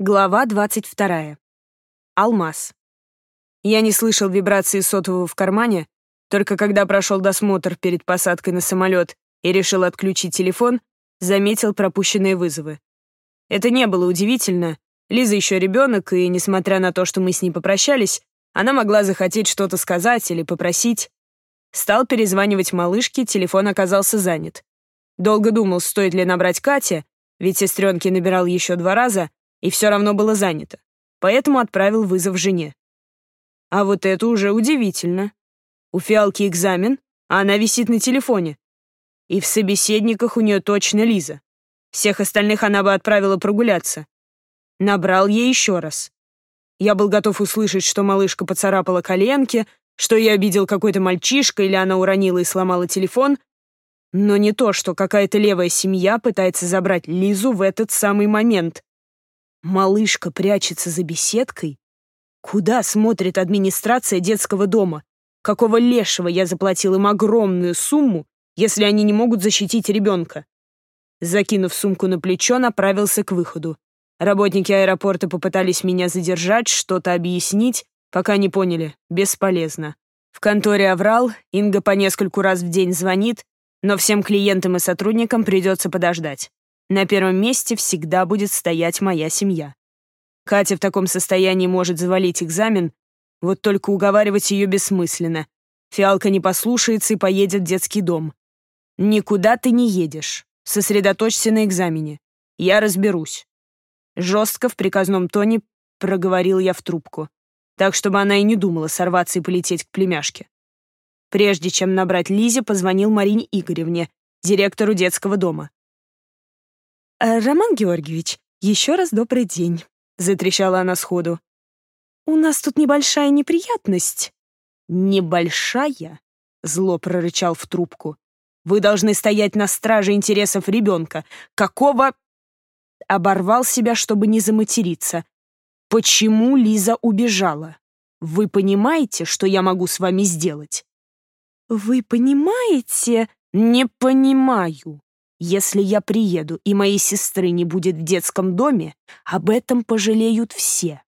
Глава 22. Алмаз. Я не слышал вибрации сотового в кармане, только когда прошел досмотр перед посадкой на самолет и решил отключить телефон, заметил пропущенные вызовы. Это не было удивительно. Лиза еще ребенок, и, несмотря на то, что мы с ней попрощались, она могла захотеть что-то сказать или попросить. Стал перезванивать малышке, телефон оказался занят. Долго думал, стоит ли набрать Кате, ведь сестренки набирал еще два раза, и все равно было занято, поэтому отправил вызов жене. А вот это уже удивительно. У фиалки экзамен, а она висит на телефоне. И в собеседниках у нее точно Лиза. Всех остальных она бы отправила прогуляться. Набрал ей еще раз. Я был готов услышать, что малышка поцарапала коленки, что я обидел какой-то мальчишка или она уронила и сломала телефон, но не то, что какая-то левая семья пытается забрать Лизу в этот самый момент. Малышка прячется за беседкой? Куда смотрит администрация детского дома? Какого лешего я заплатил им огромную сумму, если они не могут защитить ребенка? Закинув сумку на плечо, направился к выходу. Работники аэропорта попытались меня задержать, что-то объяснить, пока не поняли. Бесполезно. В конторе оврал, Инга по нескольку раз в день звонит, но всем клиентам и сотрудникам придется подождать. На первом месте всегда будет стоять моя семья. Катя в таком состоянии может завалить экзамен, вот только уговаривать ее бессмысленно. Фиалка не послушается и поедет в детский дом. Никуда ты не едешь. Сосредоточься на экзамене. Я разберусь. Жестко в приказном тоне проговорил я в трубку, так чтобы она и не думала сорваться и полететь к племяшке. Прежде чем набрать Лизе, позвонил Марине Игоревне, директору детского дома. Э, «Роман Георгиевич, еще раз добрый день», — затрещала она сходу. «У нас тут небольшая неприятность». «Небольшая?» — зло прорычал в трубку. «Вы должны стоять на страже интересов ребенка. Какого...» Оборвал себя, чтобы не заматериться. «Почему Лиза убежала? Вы понимаете, что я могу с вами сделать?» «Вы понимаете?» «Не понимаю. Если я приеду и моей сестры не будет в детском доме, об этом пожалеют все.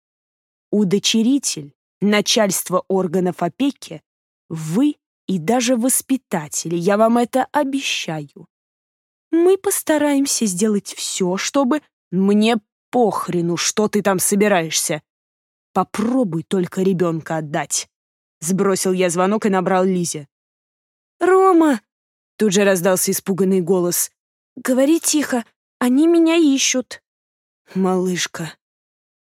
Удочеритель, начальство органов опеки, вы и даже воспитатели, я вам это обещаю. Мы постараемся сделать все, чтобы... Мне похрену, что ты там собираешься. Попробуй только ребенка отдать. Сбросил я звонок и набрал Лизе. «Рома!» Тут же раздался испуганный голос. «Говори тихо, они меня ищут». «Малышка».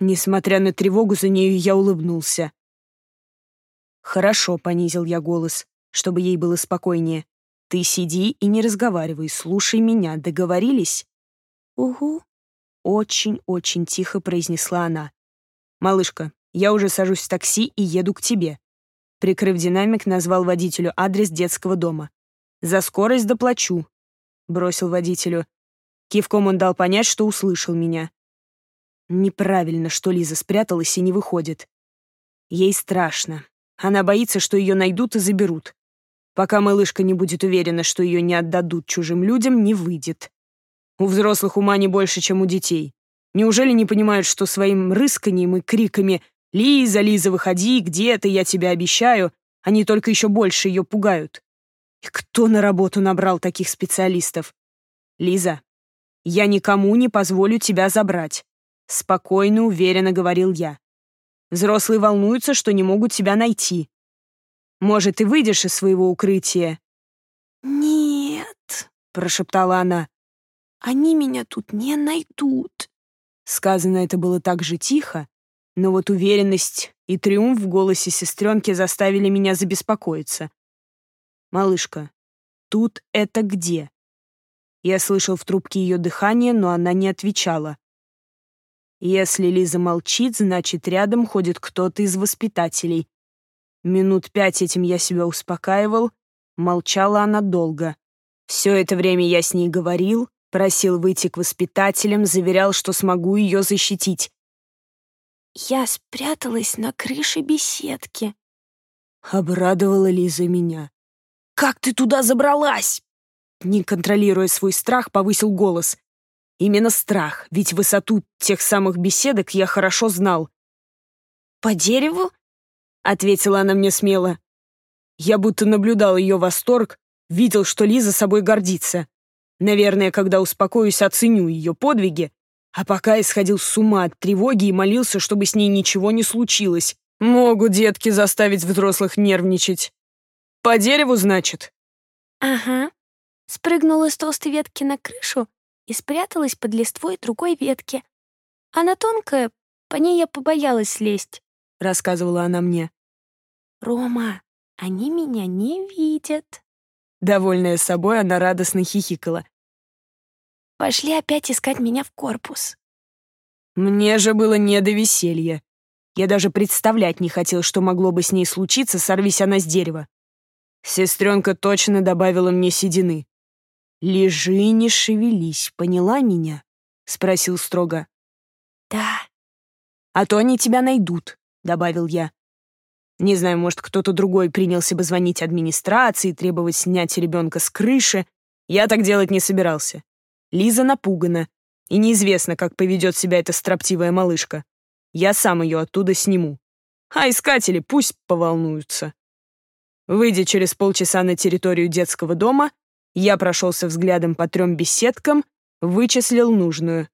Несмотря на тревогу за нею, я улыбнулся. «Хорошо», — понизил я голос, чтобы ей было спокойнее. «Ты сиди и не разговаривай, слушай меня, договорились?» «Угу», — очень-очень тихо произнесла она. «Малышка, я уже сажусь в такси и еду к тебе». Прикрыв динамик, назвал водителю адрес детского дома. «За скорость доплачу, бросил водителю. Кивком он дал понять, что услышал меня. Неправильно, что Лиза спряталась и не выходит. Ей страшно. Она боится, что ее найдут и заберут. Пока малышка не будет уверена, что ее не отдадут чужим людям, не выйдет. У взрослых ума не больше, чем у детей. Неужели не понимают, что своим рысканием и криками «Лиза, Лиза, выходи, где ты, я тебя обещаю», они только еще больше ее пугают? И кто на работу набрал таких специалистов? Лиза, я никому не позволю тебя забрать. Спокойно, уверенно говорил я. Взрослые волнуются, что не могут тебя найти. Может, ты выйдешь из своего укрытия? «Нет», — прошептала она. «Они меня тут не найдут». Сказано это было так же тихо, но вот уверенность и триумф в голосе сестренки заставили меня забеспокоиться. «Малышка, тут это где?» Я слышал в трубке ее дыхание, но она не отвечала. Если Лиза молчит, значит, рядом ходит кто-то из воспитателей. Минут пять этим я себя успокаивал, молчала она долго. Все это время я с ней говорил, просил выйти к воспитателям, заверял, что смогу ее защитить. «Я спряталась на крыше беседки», — обрадовала Лиза меня. «Как ты туда забралась?» Не контролируя свой страх, повысил голос. Именно страх, ведь высоту тех самых беседок я хорошо знал. «По дереву?» — ответила она мне смело. Я будто наблюдал ее восторг, видел, что Лиза собой гордится. Наверное, когда успокоюсь, оценю ее подвиги, а пока исходил с ума от тревоги и молился, чтобы с ней ничего не случилось. Могут детки заставить взрослых нервничать. По дереву, значит? Ага. Спрыгнула с толстой ветки на крышу и спряталась под листвой другой ветки. Она тонкая, по ней я побоялась слезть, — рассказывала она мне. «Рома, они меня не видят». Довольная собой, она радостно хихикала. «Пошли опять искать меня в корпус». Мне же было не до веселья. Я даже представлять не хотел, что могло бы с ней случиться, сорвись она с дерева. Сестренка точно добавила мне седины. «Лежи, не шевелись, поняла меня?» — спросил строго. «Да». «А то они тебя найдут», — добавил я. Не знаю, может, кто-то другой принялся бы звонить администрации, требовать снять ребенка с крыши. Я так делать не собирался. Лиза напугана, и неизвестно, как поведет себя эта строптивая малышка. Я сам ее оттуда сниму. А искатели пусть поволнуются. Выйдя через полчаса на территорию детского дома, я прошелся взглядом по трем беседкам, вычислил нужную.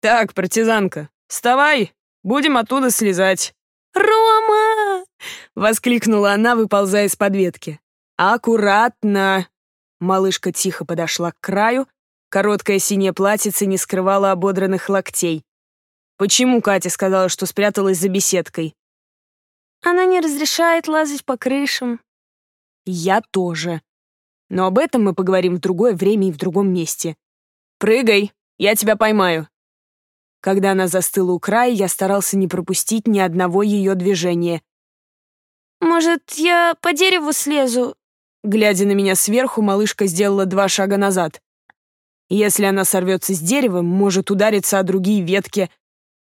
«Так, партизанка, вставай, будем оттуда слезать». «Рома!» — воскликнула она, выползая из-под ветки. «Аккуратно!» Малышка тихо подошла к краю, короткое синее платьице не скрывало ободранных локтей. Почему Катя сказала, что спряталась за беседкой? Она не разрешает лазать по крышам. Я тоже. Но об этом мы поговорим в другое время и в другом месте. Прыгай, я тебя поймаю. Когда она застыла у края, я старался не пропустить ни одного ее движения. «Может, я по дереву слезу?» Глядя на меня сверху, малышка сделала два шага назад. Если она сорвется с дерева, может удариться о другие ветки.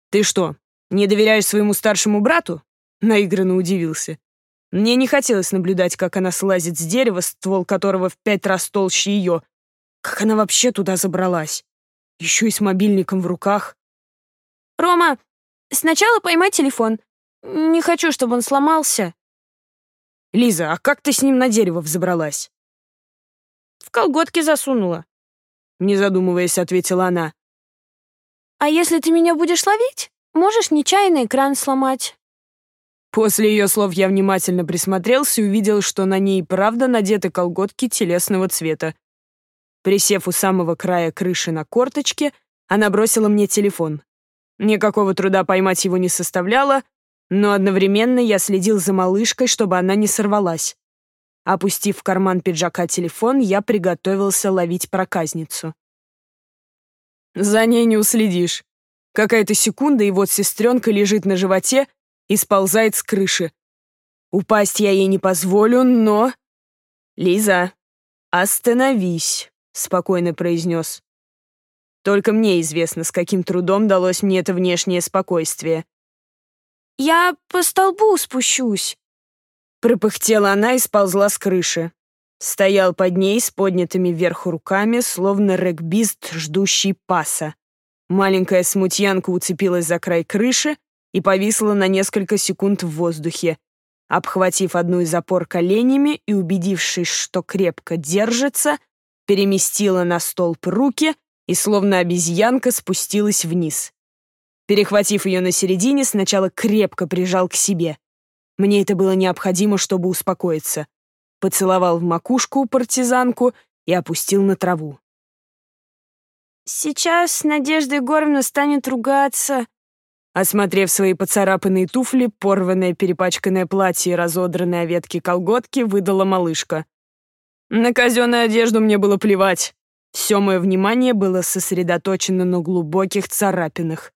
«Ты что, не доверяешь своему старшему брату?» Наигранно удивился. Мне не хотелось наблюдать, как она слазит с дерева, ствол которого в пять раз толще ее. Как она вообще туда забралась? Еще и с мобильником в руках. «Рома, сначала поймай телефон. Не хочу, чтобы он сломался». «Лиза, а как ты с ним на дерево взобралась?» «В колготки засунула», — не задумываясь, ответила она. «А если ты меня будешь ловить, можешь нечаянно экран сломать». После ее слов я внимательно присмотрелся и увидел, что на ней правда надеты колготки телесного цвета. Присев у самого края крыши на корточке, она бросила мне телефон. Никакого труда поймать его не составляло, но одновременно я следил за малышкой, чтобы она не сорвалась. Опустив в карман пиджака телефон, я приготовился ловить проказницу. За ней не уследишь. Какая-то секунда, и вот сестренка лежит на животе, и сползает с крыши. Упасть я ей не позволю, но... «Лиза, остановись», — спокойно произнес. Только мне известно, с каким трудом далось мне это внешнее спокойствие. «Я по столбу спущусь», — пропыхтела она и сползла с крыши. Стоял под ней с поднятыми вверх руками, словно регбист, ждущий паса. Маленькая смутьянка уцепилась за край крыши, и повисла на несколько секунд в воздухе. Обхватив одну из опор коленями и убедившись, что крепко держится, переместила на столб руки и, словно обезьянка, спустилась вниз. Перехватив ее на середине, сначала крепко прижал к себе. Мне это было необходимо, чтобы успокоиться. Поцеловал в макушку партизанку и опустил на траву. «Сейчас Надежда Егоровна станет ругаться», Осмотрев свои поцарапанные туфли, порванное перепачканное платье и разодранные ветки колготки, выдала малышка. На казенную одежду мне было плевать. Все мое внимание было сосредоточено на глубоких царапинах.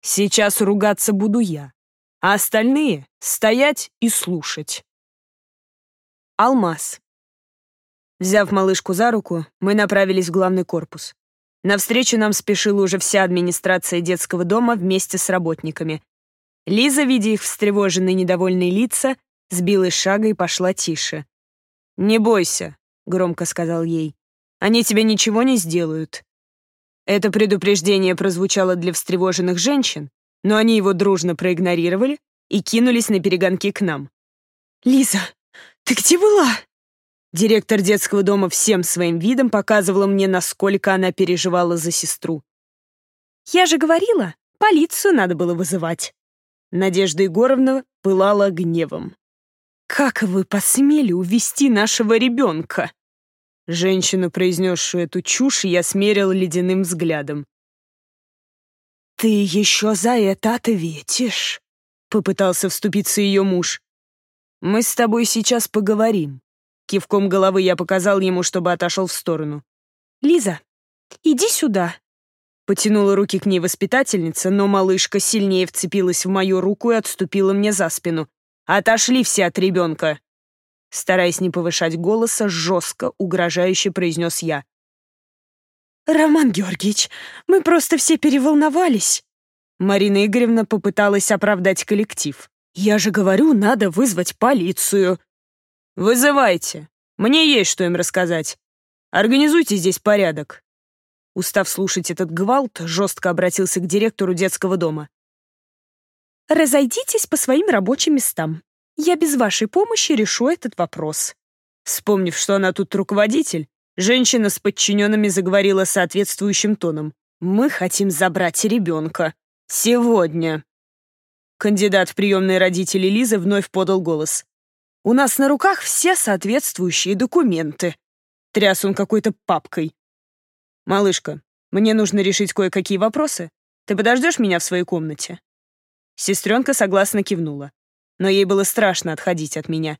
Сейчас ругаться буду я, а остальные — стоять и слушать. Алмаз. Взяв малышку за руку, мы направились в главный корпус. Навстречу нам спешила уже вся администрация детского дома вместе с работниками. Лиза, видя их встревоженные недовольные лица, сбилась шага и пошла тише. «Не бойся», — громко сказал ей. «Они тебе ничего не сделают». Это предупреждение прозвучало для встревоженных женщин, но они его дружно проигнорировали и кинулись на перегонки к нам. «Лиза, ты где была?» Директор детского дома всем своим видом показывала мне, насколько она переживала за сестру. «Я же говорила, полицию надо было вызывать». Надежда Егоровна пылала гневом. «Как вы посмели увести нашего ребенка?» Женщину, произнесшую эту чушь, я смерил ледяным взглядом. «Ты еще за это ответишь», — попытался вступиться ее муж. «Мы с тобой сейчас поговорим». Кивком головы я показал ему, чтобы отошел в сторону. «Лиза, иди сюда», Потянула руки к ней воспитательница, но малышка сильнее вцепилась в мою руку и отступила мне за спину. «Отошли все от ребенка!» Стараясь не повышать голоса, жестко, угрожающе произнес я. «Роман Георгиевич, мы просто все переволновались!» Марина Игоревна попыталась оправдать коллектив. «Я же говорю, надо вызвать полицию!» «Вызывайте! Мне есть что им рассказать. Организуйте здесь порядок. Устав слушать этот гвалт, жестко обратился к директору детского дома. «Разойдитесь по своим рабочим местам. Я без вашей помощи решу этот вопрос». Вспомнив, что она тут руководитель, женщина с подчиненными заговорила соответствующим тоном. «Мы хотим забрать ребенка. Сегодня». Кандидат в приемные родители Лизы вновь подал голос. «У нас на руках все соответствующие документы». Тряс он какой-то папкой. «Малышка, мне нужно решить кое-какие вопросы. Ты подождешь меня в своей комнате?» Сестренка согласно кивнула. Но ей было страшно отходить от меня.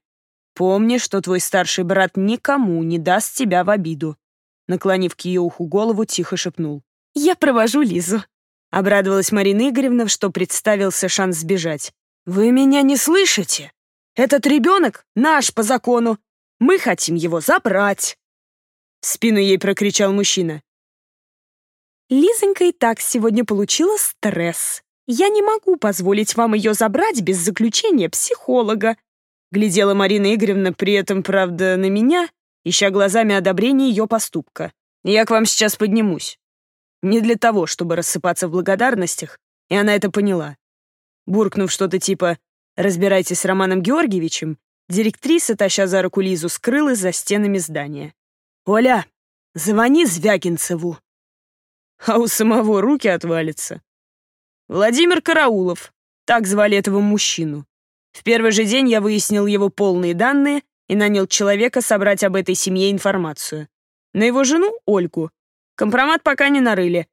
«Помни, что твой старший брат никому не даст тебя в обиду». Наклонив к ее уху голову, тихо шепнул. «Я провожу Лизу». Обрадовалась Марина Игоревна, что представился шанс сбежать. «Вы меня не слышите? Этот ребенок наш по закону. Мы хотим его забрать!» В спину ей прокричал мужчина. Лизонька и так сегодня получила стресс. Я не могу позволить вам ее забрать без заключения психолога. Глядела Марина Игоревна при этом, правда, на меня, ища глазами одобрения ее поступка. Я к вам сейчас поднимусь. Не для того, чтобы рассыпаться в благодарностях, и она это поняла. Буркнув что-то типа «разбирайтесь с Романом Георгиевичем», директриса, таща за руку Лизу, скрылась за стенами здания. «Оля, звони Звягинцеву», а у самого руки отвалятся. Владимир Караулов, так звали этого мужчину. В первый же день я выяснил его полные данные и нанял человека собрать об этой семье информацию. На его жену, Ольгу, компромат пока не нарыли,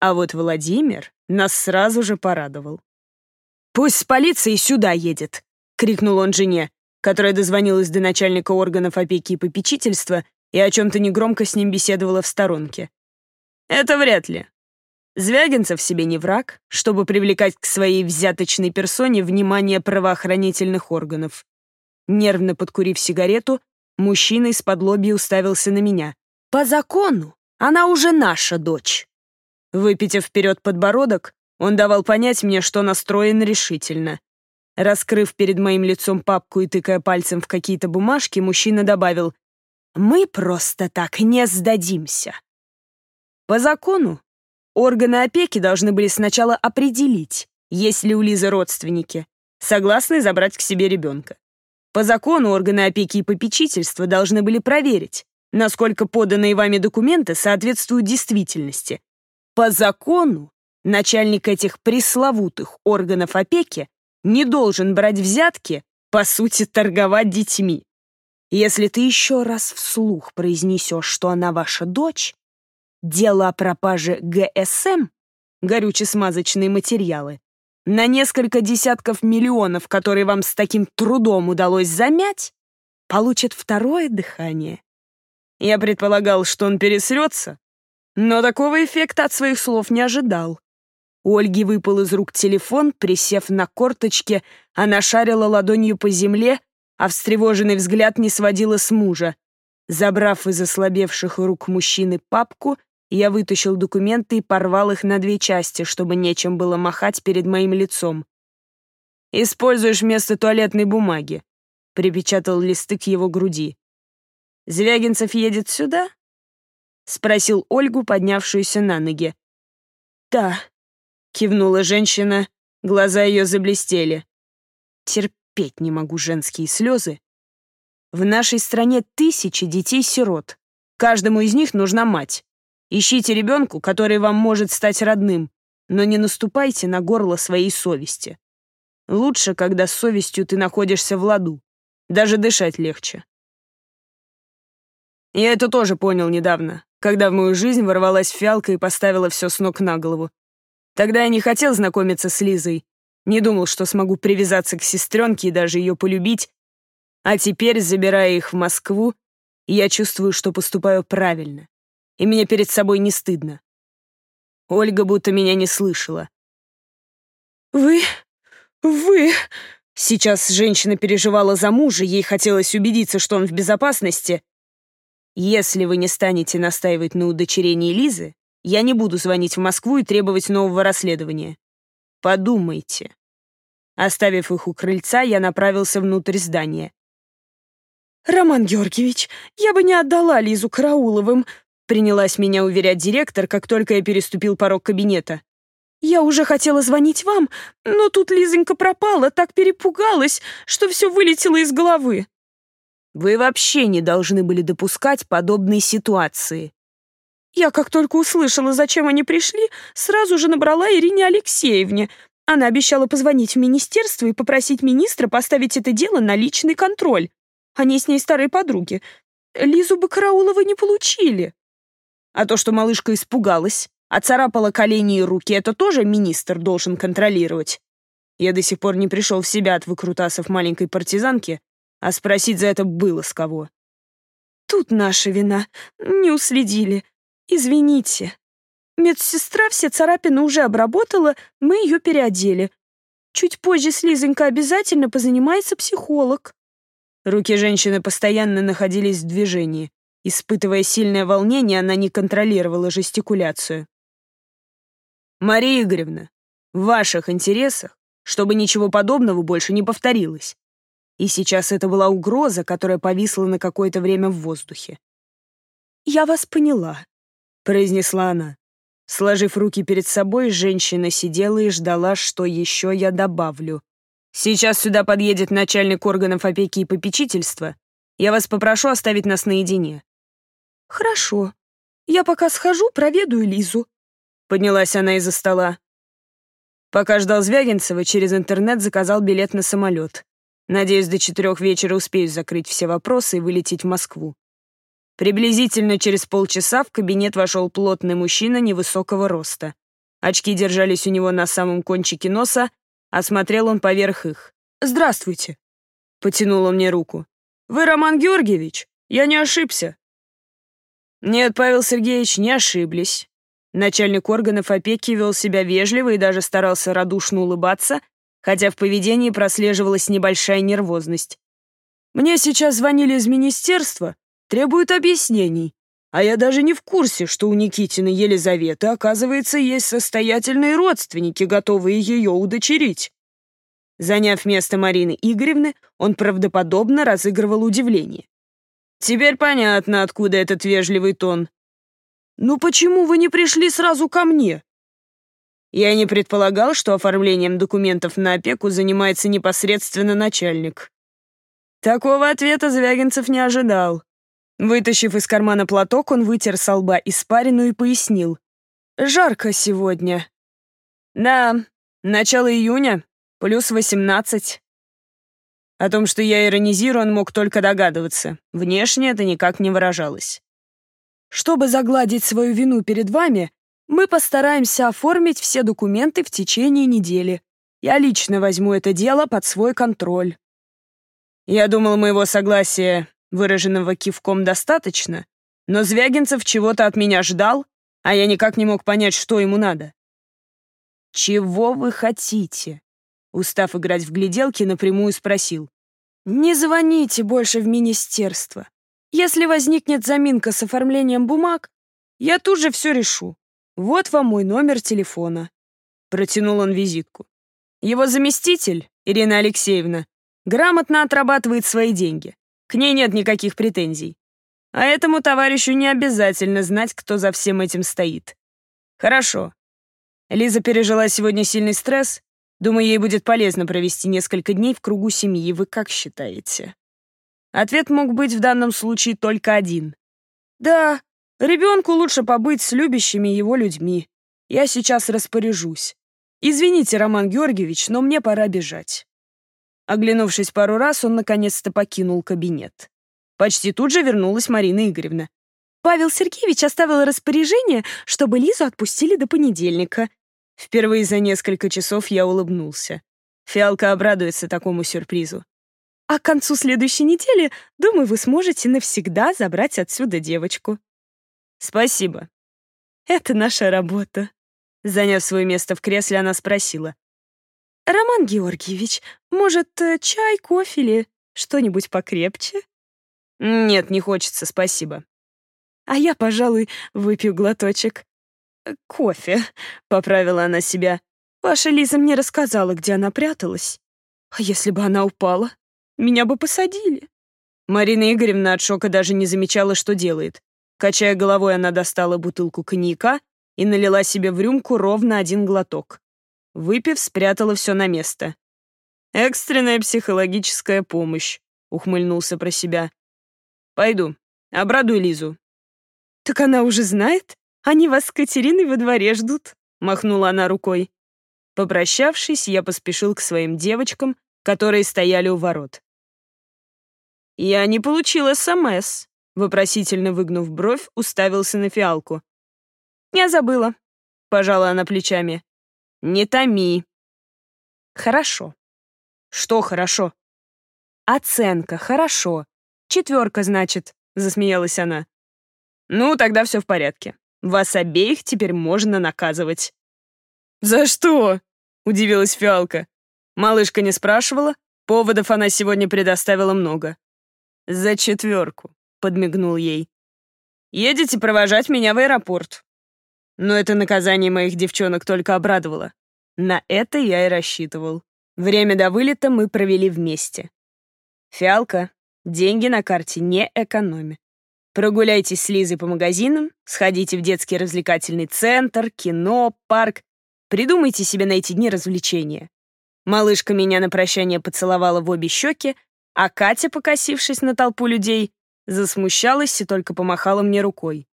а вот Владимир нас сразу же порадовал. «Пусть с полицией сюда едет!» — крикнул он жене, которая дозвонилась до начальника органов опеки и попечительства и о чем-то негромко с ним беседовала в сторонке. Это вряд ли. Звягинцев себе не враг, чтобы привлекать к своей взяточной персоне внимание правоохранительных органов. Нервно подкурив сигарету, мужчина из-под лоби уставился на меня. «По закону она уже наша дочь». Выпитив вперед подбородок, он давал понять мне, что настроен решительно. Раскрыв перед моим лицом папку и тыкая пальцем в какие-то бумажки, мужчина добавил, «Мы просто так не сдадимся». По закону, органы опеки должны были сначала определить, есть ли у Лизы родственники, согласны забрать к себе ребенка. По закону органы опеки и попечительства должны были проверить, насколько поданные вами документы соответствуют действительности. По закону начальник этих пресловутых органов опеки не должен брать взятки, по сути, торговать детьми. Если ты еще раз вслух произнесешь, что она ваша дочь, Дело о пропаже ГСМ, горюче-смазочные материалы, на несколько десятков миллионов, которые вам с таким трудом удалось замять, получит второе дыхание. Я предполагал, что он пересрется, но такого эффекта от своих слов не ожидал. У Ольги выпал из рук телефон, присев на корточке, она шарила ладонью по земле, а встревоженный взгляд не сводила с мужа. Забрав из ослабевших рук мужчины папку, я вытащил документы и порвал их на две части, чтобы нечем было махать перед моим лицом. «Используешь вместо туалетной бумаги», — припечатал листы к его груди. «Звягинцев едет сюда?» Спросил Ольгу, поднявшуюся на ноги. «Да», — кивнула женщина, глаза ее заблестели. «Терпеть не могу женские слезы. В нашей стране тысячи детей-сирот. Каждому из них нужна мать. Ищите ребенку, который вам может стать родным, но не наступайте на горло своей совести. Лучше, когда с совестью ты находишься в ладу. Даже дышать легче. Я это тоже понял недавно, когда в мою жизнь ворвалась фиалка и поставила все с ног на голову. Тогда я не хотел знакомиться с Лизой, не думал, что смогу привязаться к сестренке и даже ее полюбить, а теперь, забирая их в Москву, я чувствую, что поступаю правильно, и мне перед собой не стыдно. Ольга будто меня не слышала. «Вы... вы...» Сейчас женщина переживала за мужа, ей хотелось убедиться, что он в безопасности, если вы не станете настаивать на удочерении Лизы, я не буду звонить в Москву и требовать нового расследования. Подумайте. Оставив их у крыльца, я направился внутрь здания. «Роман Георгиевич, я бы не отдала Лизу Карауловым», принялась меня уверять директор, как только я переступил порог кабинета. «Я уже хотела звонить вам, но тут Лизонька пропала, так перепугалась, что все вылетело из головы». Вы вообще не должны были допускать подобные ситуации. Я, как только услышала, зачем они пришли, сразу же набрала Ирине Алексеевне. Она обещала позвонить в министерство и попросить министра поставить это дело на личный контроль. Они с ней старые подруги. Лизу бы Караулова не получили. А то, что малышка испугалась, оцарапала колени и руки, это тоже министр должен контролировать. Я до сих пор не пришел в себя от выкрутасов маленькой партизанки, а спросить за это было с кого. Тут наша вина. Не уследили. Извините. Медсестра все царапины уже обработала, мы ее переодели. Чуть позже с Лизонькой обязательно позанимается психолог. Руки женщины постоянно находились в движении. Испытывая сильное волнение, она не контролировала жестикуляцию. «Мария Игоревна, в ваших интересах, чтобы ничего подобного больше не повторилось. И сейчас это была угроза, которая повисла на какое-то время в воздухе. «Я вас поняла», — произнесла она. Сложив руки перед собой, женщина сидела и ждала, что еще я добавлю. «Сейчас сюда подъедет начальник органов опеки и попечительства. Я вас попрошу оставить нас наедине». «Хорошо. Я пока схожу, проведаю Лизу», — поднялась она из-за стола. Пока ждал Звягинцева, через интернет заказал билет на самолет. Надеюсь, до четырех вечера успею закрыть все вопросы и вылететь в Москву. Приблизительно через полчаса в кабинет вошел плотный мужчина невысокого роста. Очки держались у него на самом кончике носа, а смотрел он поверх их. «Здравствуйте», — потянул он мне руку. «Вы Роман Георгиевич? Я не ошибся». Нет, Павел Сергеевич, не ошиблись. Начальник органов опеки вел себя вежливо и даже старался радушно улыбаться, хотя в поведении прослеживалась небольшая нервозность. «Мне сейчас звонили из министерства, требуют объяснений, а я даже не в курсе, что у Никитины Елизаветы, оказывается, есть состоятельные родственники, готовые ее удочерить». Заняв место Марины Игоревны, он правдоподобно разыгрывал удивление. «Теперь понятно, откуда этот вежливый тон. Ну почему вы не пришли сразу ко мне? Я не предполагал, что оформлением документов на опеку занимается непосредственно начальник. Такого ответа Звягинцев не ожидал. Вытащив из кармана платок, он вытер со лба испарину и пояснил. «Жарко сегодня». «Да, начало июня, плюс восемнадцать». О том, что я иронизирую, он мог только догадываться. Внешне это никак не выражалось. Чтобы загладить свою вину перед вами, мы постараемся оформить все документы в течение недели. Я лично возьму это дело под свой контроль. Я думал, моего согласия, выраженного кивком, достаточно, но Звягинцев чего-то от меня ждал, а я никак не мог понять, что ему надо. «Чего вы хотите?» Устав играть в гляделки, напрямую спросил. «Не звоните больше в министерство. Если возникнет заминка с оформлением бумаг, я тут же все решу. «Вот вам мой номер телефона». Протянул он визитку. Его заместитель, Ирина Алексеевна, грамотно отрабатывает свои деньги. К ней нет никаких претензий. А этому товарищу не обязательно знать, кто за всем этим стоит. Хорошо. Лиза пережила сегодня сильный стресс. Думаю, ей будет полезно провести несколько дней в кругу семьи. Вы как считаете? Ответ мог быть в данном случае только один. Да, ребенку лучше побыть с любящими его людьми. Я сейчас распоряжусь. Извините, Роман Георгиевич, но мне пора бежать. Оглянувшись пару раз, он наконец-то покинул кабинет. Почти тут же вернулась Марина Игоревна. Павел Сергеевич оставил распоряжение, чтобы Лизу отпустили до понедельника. Впервые за несколько часов я улыбнулся. Фиалка обрадуется такому сюрпризу. А к концу следующей недели, думаю, вы сможете навсегда забрать отсюда девочку. Спасибо. Это наша работа. Заняв свое место в кресле, она спросила. «Роман Георгиевич, может, э, чай, кофе или что-нибудь покрепче?» «Нет, не хочется, спасибо». «А я, пожалуй, выпью глоточек». «Э, «Кофе», — поправила она себя. «Ваша Лиза мне рассказала, где она пряталась. А если бы она упала, меня бы посадили». Марина Игоревна от шока даже не замечала, что делает. Качая головой, она достала бутылку коньяка и налила себе в рюмку ровно один глоток. Выпив, спрятала все на место. «Экстренная психологическая помощь», — ухмыльнулся про себя. «Пойду, обрадуй Лизу». «Так она уже знает? Они вас с Катериной во дворе ждут», — махнула она рукой. Попрощавшись, я поспешил к своим девочкам, которые стояли у ворот. «Я не получил СМС», — вопросительно выгнув бровь, уставился на фиалку. «Я забыла», — пожала она плечами. Не томи. Хорошо. Что хорошо? Оценка, хорошо. Четверка, значит, засмеялась она. Ну, тогда все в порядке. Вас обеих теперь можно наказывать. За что? Удивилась Фиалка. Малышка не спрашивала, поводов она сегодня предоставила много. За четверку, подмигнул ей. Едете провожать меня в аэропорт. Но это наказание моих девчонок только обрадовало. На это я и рассчитывал. Время до вылета мы провели вместе. Фиалка, деньги на карте не экономи. Прогуляйтесь с Лизой по магазинам, сходите в детский развлекательный центр, кино, парк. Придумайте себе на эти дни развлечения. Малышка меня на прощание поцеловала в обе щеки, а Катя, покосившись на толпу людей, засмущалась и только помахала мне рукой.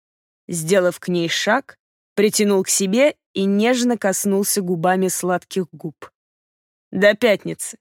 Сделав к ней шаг, притянул к себе и нежно коснулся губами сладких губ. «До пятницы»,